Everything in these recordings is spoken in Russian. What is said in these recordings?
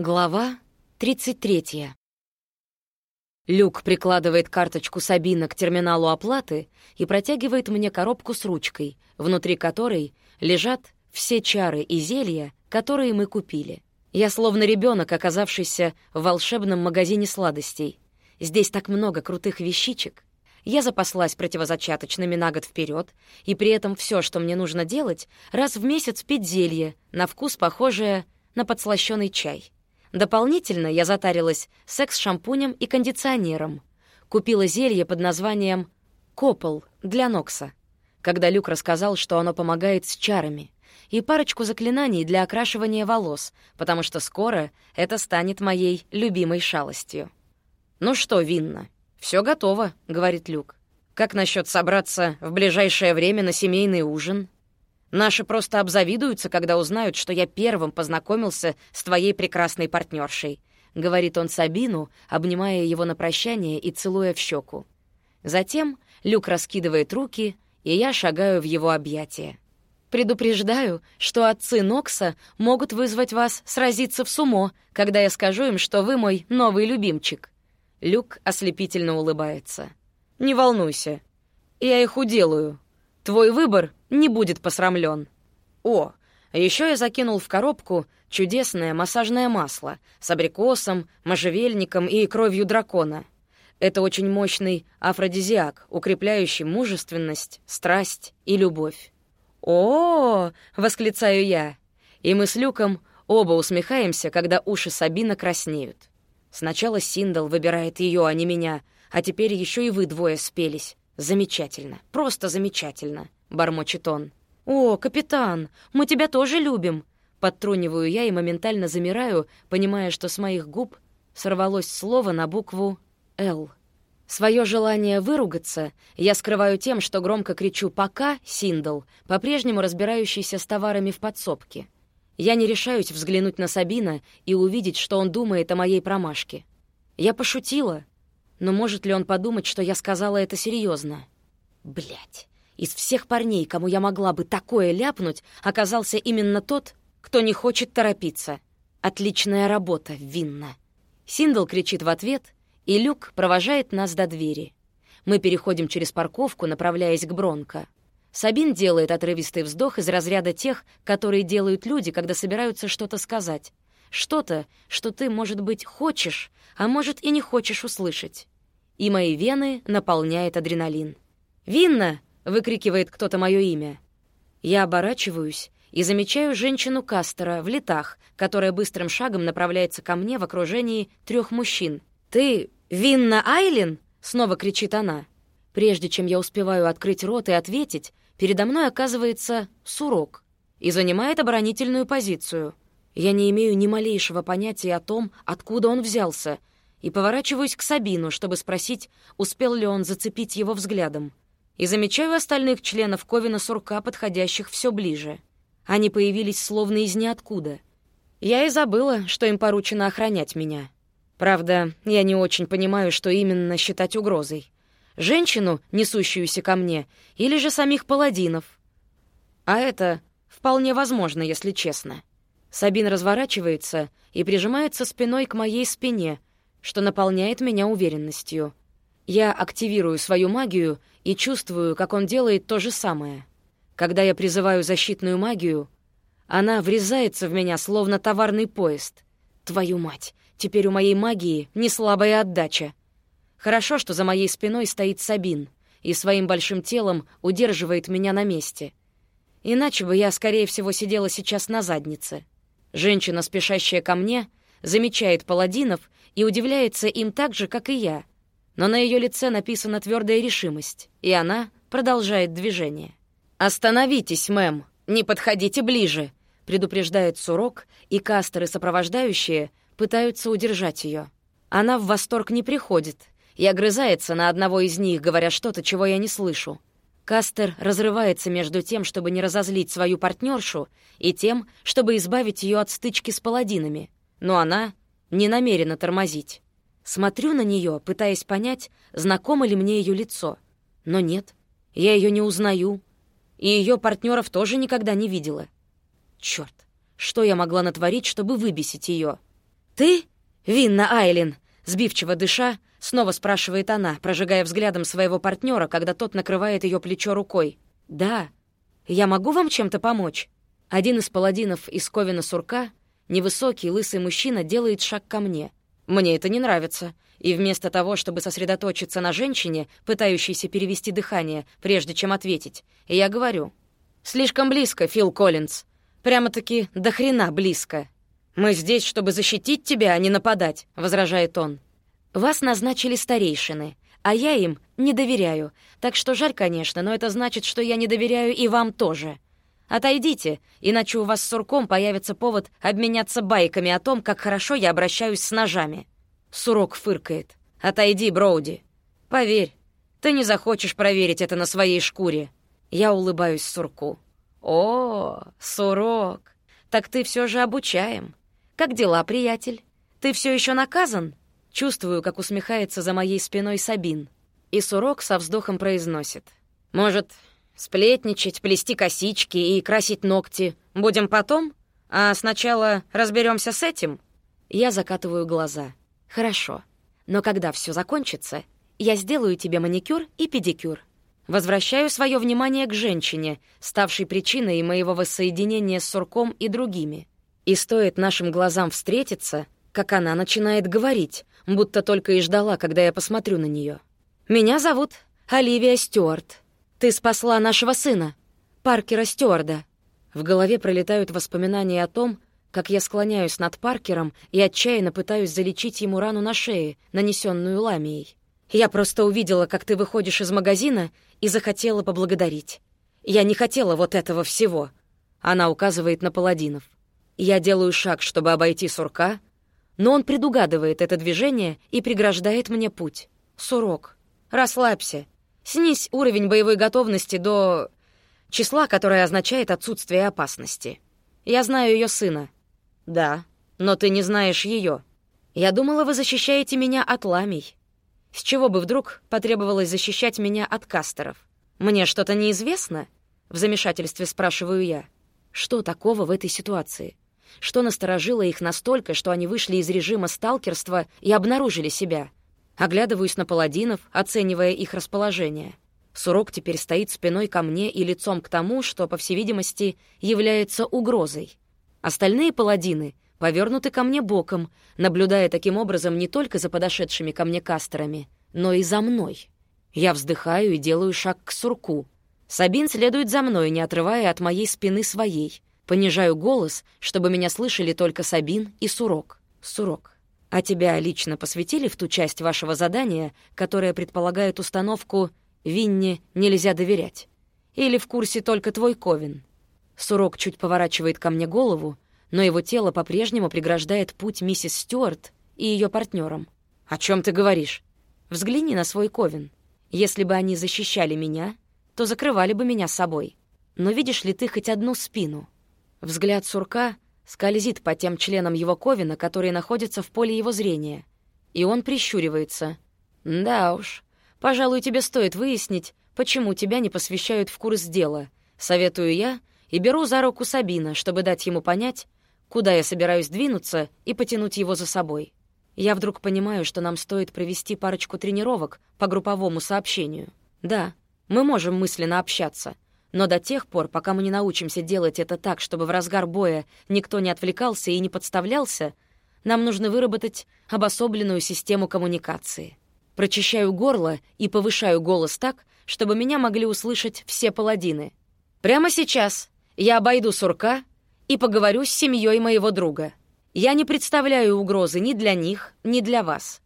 Глава 33. Люк прикладывает карточку Сабина к терминалу оплаты и протягивает мне коробку с ручкой, внутри которой лежат все чары и зелья, которые мы купили. Я словно ребенок, оказавшийся в волшебном магазине сладостей. Здесь так много крутых вещичек. Я запаслась противозачаточными на год вперед, и при этом все, что мне нужно делать, раз в месяц пить зелье, на вкус похожее на подслащённый чай. Дополнительно я затарилась секс-шампунем и кондиционером. Купила зелье под названием «Копол» для Нокса, когда Люк рассказал, что оно помогает с чарами, и парочку заклинаний для окрашивания волос, потому что скоро это станет моей любимой шалостью. «Ну что, Винна, все готово», — говорит Люк. «Как насчет собраться в ближайшее время на семейный ужин?» Наши просто обзавидуются, когда узнают, что я первым познакомился с твоей прекрасной партнершей», — говорит он Сабину, обнимая его на прощание и целуя в щеку. Затем Люк раскидывает руки, и я шагаю в его объятия. «Предупреждаю, что отцы Нокса могут вызвать вас сразиться в сумо, когда я скажу им, что вы мой новый любимчик». Люк ослепительно улыбается. «Не волнуйся, я их уделаю. Твой выбор не будет посрамлен. О, еще я закинул в коробку чудесное массажное масло с абрикосом, можжевельником и кровью дракона. Это очень мощный афродизиак, укрепляющий мужественность, страсть и любовь. «О!» — восклицаю я. И мы с Люком оба усмехаемся, когда уши Сабина краснеют. Сначала Синдл выбирает ее, а не меня, а теперь еще и вы двое спелись. Замечательно, просто замечательно. — бормочет он. «О, капитан, мы тебя тоже любим!» Подтруниваю я и моментально замираю, понимая, что с моих губ сорвалось слово на букву «Л». Своё желание выругаться я скрываю тем, что громко кричу «пока», Синдл, по-прежнему разбирающийся с товарами в подсобке. Я не решаюсь взглянуть на Сабина и увидеть, что он думает о моей промашке. Я пошутила, но может ли он подумать, что я сказала это серьезно? Блять. Из всех парней, кому я могла бы такое ляпнуть, оказался именно тот, кто не хочет торопиться. Отличная работа, Винна. Синдл кричит в ответ, и Люк провожает нас до двери. Мы переходим через парковку, направляясь к Бронко. Сабин делает отрывистый вздох из разряда тех, которые делают люди, когда собираются что-то сказать. Что-то, что ты, может быть, хочешь, а может и не хочешь услышать. И мои вены наполняет адреналин. «Винна!» выкрикивает кто-то мое имя. Я оборачиваюсь и замечаю женщину Кастера в летах, которая быстрым шагом направляется ко мне в окружении трех мужчин. «Ты Винна Айлин?» — снова кричит она. Прежде чем я успеваю открыть рот и ответить, передо мной оказывается Сурок и занимает оборонительную позицию. Я не имею ни малейшего понятия о том, откуда он взялся, и поворачиваюсь к Сабину, чтобы спросить, успел ли он зацепить его взглядом и замечаю остальных членов Ковина Сурка, подходящих все ближе. Они появились словно из ниоткуда. Я и забыла, что им поручено охранять меня. Правда, я не очень понимаю, что именно считать угрозой. Женщину, несущуюся ко мне, или же самих паладинов. А это вполне возможно, если честно. Сабин разворачивается и прижимается спиной к моей спине, что наполняет меня уверенностью. Я активирую свою магию и чувствую, как он делает то же самое. Когда я призываю защитную магию, она врезается в меня, словно товарный поезд. Твою мать, теперь у моей магии не слабая отдача. Хорошо, что за моей спиной стоит Сабин и своим большим телом удерживает меня на месте. Иначе бы я, скорее всего, сидела сейчас на заднице. Женщина, спешащая ко мне, замечает паладинов и удивляется им так же, как и я — но на ее лице написана твердая решимость, и она продолжает движение. «Остановитесь, мэм! Не подходите ближе!» предупреждает Сурок, и кастеры, сопровождающие, пытаются удержать ее. Она в восторг не приходит и огрызается на одного из них, говоря что-то, чего я не слышу. Кастер разрывается между тем, чтобы не разозлить свою партнершу, и тем, чтобы избавить ее от стычки с паладинами, но она не намерена тормозить. Смотрю на нее, пытаясь понять, знакомо ли мне ее лицо. Но нет, я ее не узнаю. И ее партнеров тоже никогда не видела. Черт, что я могла натворить, чтобы выбесить ее? «Ты? Винна Айлин?» Сбивчиво дыша, снова спрашивает она, прожигая взглядом своего партнера, когда тот накрывает ее плечо рукой. «Да. Я могу вам чем-то помочь?» Один из паладинов из Ковина Сурка, невысокий, лысый мужчина, делает шаг ко мне. Мне это не нравится. И вместо того, чтобы сосредоточиться на женщине, пытающейся перевести дыхание, прежде чем ответить, я говорю. «Слишком близко, Фил Коллинз. Прямо-таки до хрена близко». «Мы здесь, чтобы защитить тебя, а не нападать», — возражает он. «Вас назначили старейшины, а я им не доверяю. Так что жаль, конечно, но это значит, что я не доверяю и вам тоже. Отойдите, иначе у вас с Сурком появится повод обменяться байками о том, как хорошо я обращаюсь с ножами». Сурок фыркает. «Отойди, Броуди. Поверь, ты не захочешь проверить это на своей шкуре». Я улыбаюсь Сурку. «О, Сурок, так ты все же обучаем. «Как дела, приятель? Ты все еще наказан?» Чувствую, как усмехается за моей спиной Сабин. И Сурок со вздохом произносит. «Может, сплетничать, плести косички и красить ногти будем потом? А сначала разберемся с этим?» Я закатываю глаза. «Хорошо. Но когда все закончится, я сделаю тебе маникюр и педикюр. Возвращаю свое внимание к женщине, ставшей причиной моего воссоединения с Сурком и другими. И стоит нашим глазам встретиться, как она начинает говорить, будто только и ждала, когда я посмотрю на нее. «Меня зовут Оливия Стюарт. Ты спасла нашего сына, Паркера Стюарда». В голове пролетают воспоминания о том, как я склоняюсь над Паркером и отчаянно пытаюсь залечить ему рану на шее, нанесенную ламией. Я просто увидела, как ты выходишь из магазина и захотела поблагодарить. Я не хотела вот этого всего. Она указывает на паладинов. Я делаю шаг, чтобы обойти сурка, но он предугадывает это движение и преграждает мне путь. Сурок, расслабься. Снизь уровень боевой готовности до... числа, которое означает отсутствие опасности. Я знаю ее сына. Да, но ты не знаешь ее. Я думала, вы защищаете меня от ламий. С чего бы вдруг потребовалось защищать меня от кастеров? Мне что-то неизвестно? В замешательстве спрашиваю я. Что такого в этой ситуации? Что насторожило их настолько, что они вышли из режима сталкерства и обнаружили себя. Оглядываюсь на паладинов, оценивая их расположение. Сурок теперь стоит спиной ко мне и лицом к тому, что, по всей видимости, является угрозой. Остальные паладины повернуты ко мне боком, наблюдая таким образом не только за подошедшими ко мне кастерами, но и за мной. Я вздыхаю и делаю шаг к Сурку. Сабин следует за мной, не отрывая от моей спины своей — Понижаю голос, чтобы меня слышали только Сабин и Сурок. Сурок. А тебя лично посвятили в ту часть вашего задания, которая предполагает установку «Винне нельзя доверять»? Или в курсе только твой Ковен? Сурок чуть поворачивает ко мне голову, но его тело по-прежнему преграждает путь миссис Стюарт и ее партнерам. «О чем ты говоришь?» «Взгляни на свой Ковен. Если бы они защищали меня, то закрывали бы меня собой. Но видишь ли ты хоть одну спину?» Взгляд сурка скользит по тем членам его ковина, которые находятся в поле его зрения. И он прищуривается. «Да уж, пожалуй, тебе стоит выяснить, почему тебя не посвящают в курс дела. Советую я и беру за руку Сабина, чтобы дать ему понять, куда я собираюсь двинуться и потянуть его за собой. Я вдруг понимаю, что нам стоит провести парочку тренировок по групповому сообщению. Да, мы можем мысленно общаться — но до тех пор, пока мы не научимся делать это так, чтобы в разгар боя никто не отвлекался и не подставлялся, нам нужно выработать обособленную систему коммуникации. Прочищаю горло и повышаю голос так, чтобы меня могли услышать все паладины. Прямо сейчас я обойду сурка и поговорю с семьей моего друга. Я не представляю угрозы ни для них, ни для вас.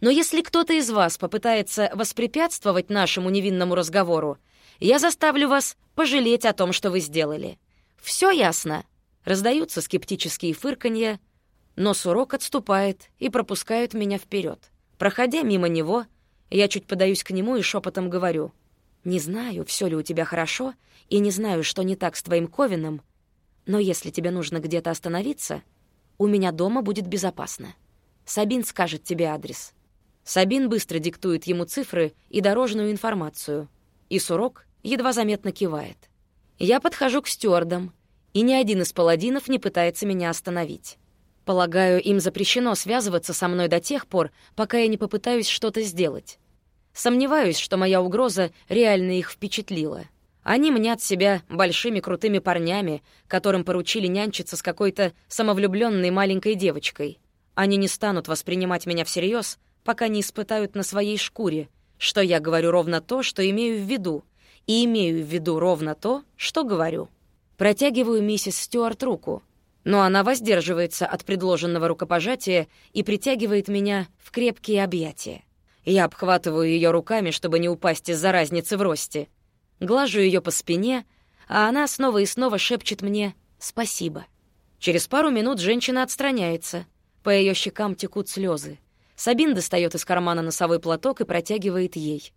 Но если кто-то из вас попытается воспрепятствовать нашему невинному разговору, я заставлю вас пожалеть о том, что вы сделали. Все ясно?» Раздаются скептические фырканья, но Сурок отступает и пропускает меня вперед. Проходя мимо него, я чуть подаюсь к нему и шепотом говорю. «Не знаю, все ли у тебя хорошо, и не знаю, что не так с твоим Ковином, но если тебе нужно где-то остановиться, у меня дома будет безопасно. Сабин скажет тебе адрес». Сабин быстро диктует ему цифры и дорожную информацию, и Сурок едва заметно кивает. Я подхожу к стюардам, и ни один из паладинов не пытается меня остановить. Полагаю, им запрещено связываться со мной до тех пор, пока я не попытаюсь что-то сделать. Сомневаюсь, что моя угроза реально их впечатлила. Они мнят себя большими крутыми парнями, которым поручили нянчиться с какой-то самовлюбленной маленькой девочкой. Они не станут воспринимать меня всерьез, пока не испытают на своей шкуре, что я говорю ровно то, что имею в виду, и имею в виду ровно то, что говорю. Протягиваю миссис Стюарт руку, но она воздерживается от предложенного рукопожатия и притягивает меня в крепкие объятия. Я обхватываю ее руками, чтобы не упасть из-за разницы в росте. Глажу ее по спине, а она снова и снова шепчет мне «спасибо». Через пару минут женщина отстраняется. По ее щекам текут слезы. Сабин достает из кармана носовой платок и протягивает ей.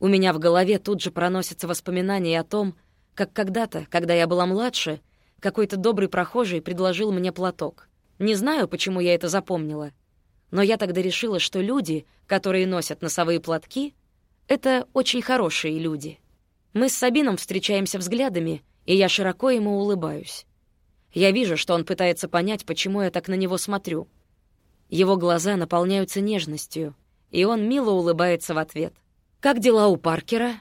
У меня в голове тут же проносятся воспоминания о том, как когда-то, когда я была младше, какой-то добрый прохожий предложил мне платок. Не знаю, почему я это запомнила, но я тогда решила, что люди, которые носят носовые платки, это очень хорошие люди. Мы с Сабином встречаемся взглядами, и я широко ему улыбаюсь. Я вижу, что он пытается понять, почему я так на него смотрю. Его глаза наполняются нежностью, и он мило улыбается в ответ. «Как дела у Паркера?»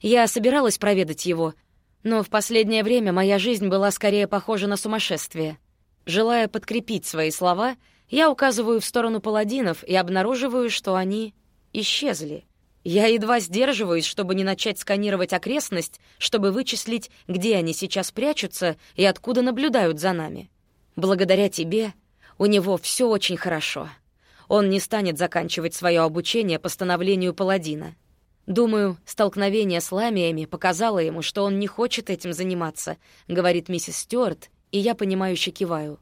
Я собиралась проведать его, но в последнее время моя жизнь была скорее похожа на сумасшествие. Желая подкрепить свои слова, я указываю в сторону паладинов и обнаруживаю, что они исчезли. Я едва сдерживаюсь, чтобы не начать сканировать окрестность, чтобы вычислить, где они сейчас прячутся и откуда наблюдают за нами. Благодаря тебе у него все очень хорошо. Он не станет заканчивать свое обучение по становлению паладина. «Думаю, столкновение с ламиями показало ему, что он не хочет этим заниматься», — говорит миссис Стюарт, и я понимающе киваю.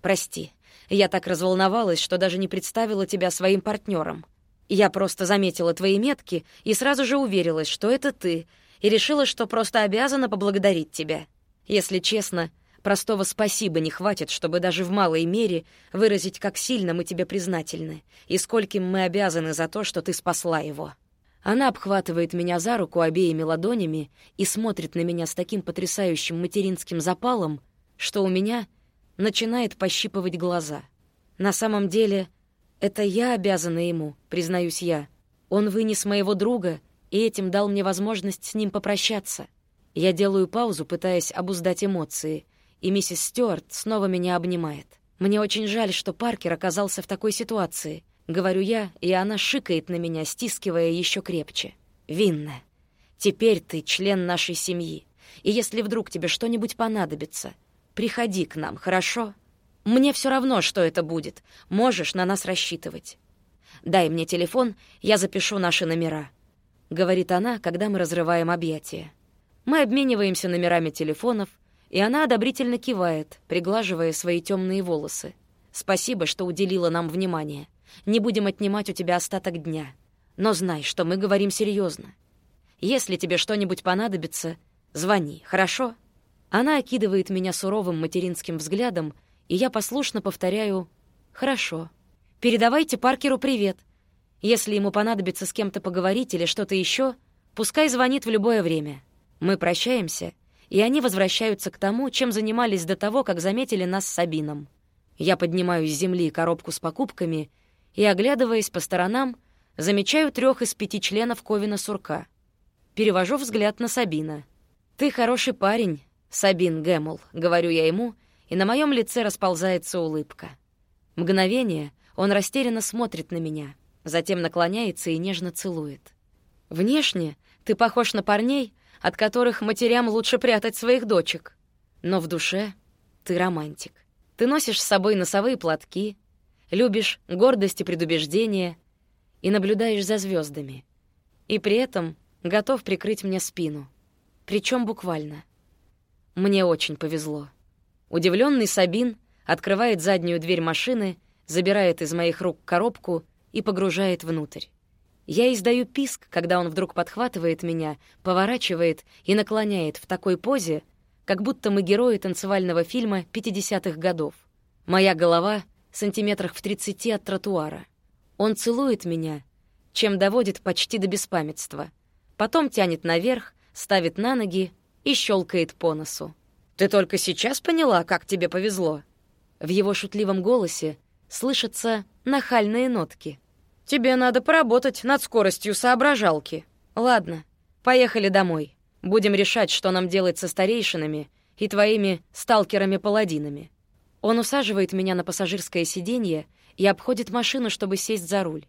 «Прости, я так разволновалась, что даже не представила тебя своим партнером. Я просто заметила твои метки и сразу же уверилась, что это ты, и решила, что просто обязана поблагодарить тебя. Если честно, простого спасибо не хватит, чтобы даже в малой мере выразить, как сильно мы тебе признательны и скольким мы обязаны за то, что ты спасла его». Она обхватывает меня за руку обеими ладонями и смотрит на меня с таким потрясающим материнским запалом, что у меня начинает пощипывать глаза. На самом деле, это я обязана ему, признаюсь я. Он вынес моего друга и этим дал мне возможность с ним попрощаться. Я делаю паузу, пытаясь обуздать эмоции, и миссис Стюарт снова меня обнимает. Мне очень жаль, что Паркер оказался в такой ситуации —— говорю я, и она шикает на меня, стискивая еще крепче. «Винна, теперь ты член нашей семьи, и если вдруг тебе что-нибудь понадобится, приходи к нам, хорошо? Мне все равно, что это будет, можешь на нас рассчитывать. Дай мне телефон, я запишу наши номера», — говорит она, когда мы разрываем объятия. Мы обмениваемся номерами телефонов, и она одобрительно кивает, приглаживая свои темные волосы. «Спасибо, что уделила нам внимание. Не будем отнимать у тебя остаток дня. Но знай, что мы говорим серьезно. Если тебе что-нибудь понадобится, звони, хорошо?» Она окидывает меня суровым материнским взглядом, и я послушно повторяю «Хорошо. Передавайте Паркеру привет. Если ему понадобится с кем-то поговорить или что-то еще, пускай звонит в любое время. Мы прощаемся, и они возвращаются к тому, чем занимались до того, как заметили нас с Сабином. Я поднимаю с земли коробку с покупками — и, оглядываясь по сторонам, замечаю трех из пяти членов Ковина Сурка. Перевожу взгляд на Сабина. «Ты хороший парень, Сабин Гэмл», — говорю я ему, и на моем лице расползается улыбка. Мгновение он растерянно смотрит на меня, затем наклоняется и нежно целует. «Внешне ты похож на парней, от которых матерям лучше прятать своих дочек. Но в душе ты романтик. Ты носишь с собой носовые платки, любишь гордость и предубеждение и наблюдаешь за звездами. И при этом готов прикрыть мне спину. Причем буквально. Мне очень повезло. Удивленный Сабин открывает заднюю дверь машины, забирает из моих рук коробку и погружает внутрь. Я издаю писк, когда он вдруг подхватывает меня, поворачивает и наклоняет в такой позе, как будто мы герои танцевального фильма 50-х годов. Моя голова сантиметрах в тридцати от тротуара. Он целует меня, чем доводит почти до беспамятства. Потом тянет наверх, ставит на ноги и щелкает по носу. «Ты только сейчас поняла, как тебе повезло?» В его шутливом голосе слышатся нахальные нотки. «Тебе надо поработать над скоростью соображалки. Ладно, поехали домой. Будем решать, что нам делать со старейшинами и твоими сталкерами-паладинами». Он усаживает меня на пассажирское сиденье и обходит машину, чтобы сесть за руль.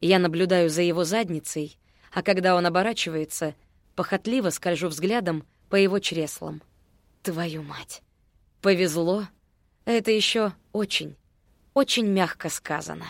Я наблюдаю за его задницей, а когда он оборачивается, похотливо скольжу взглядом по его чреслам. Твою мать! Повезло. Это еще очень, очень мягко сказано.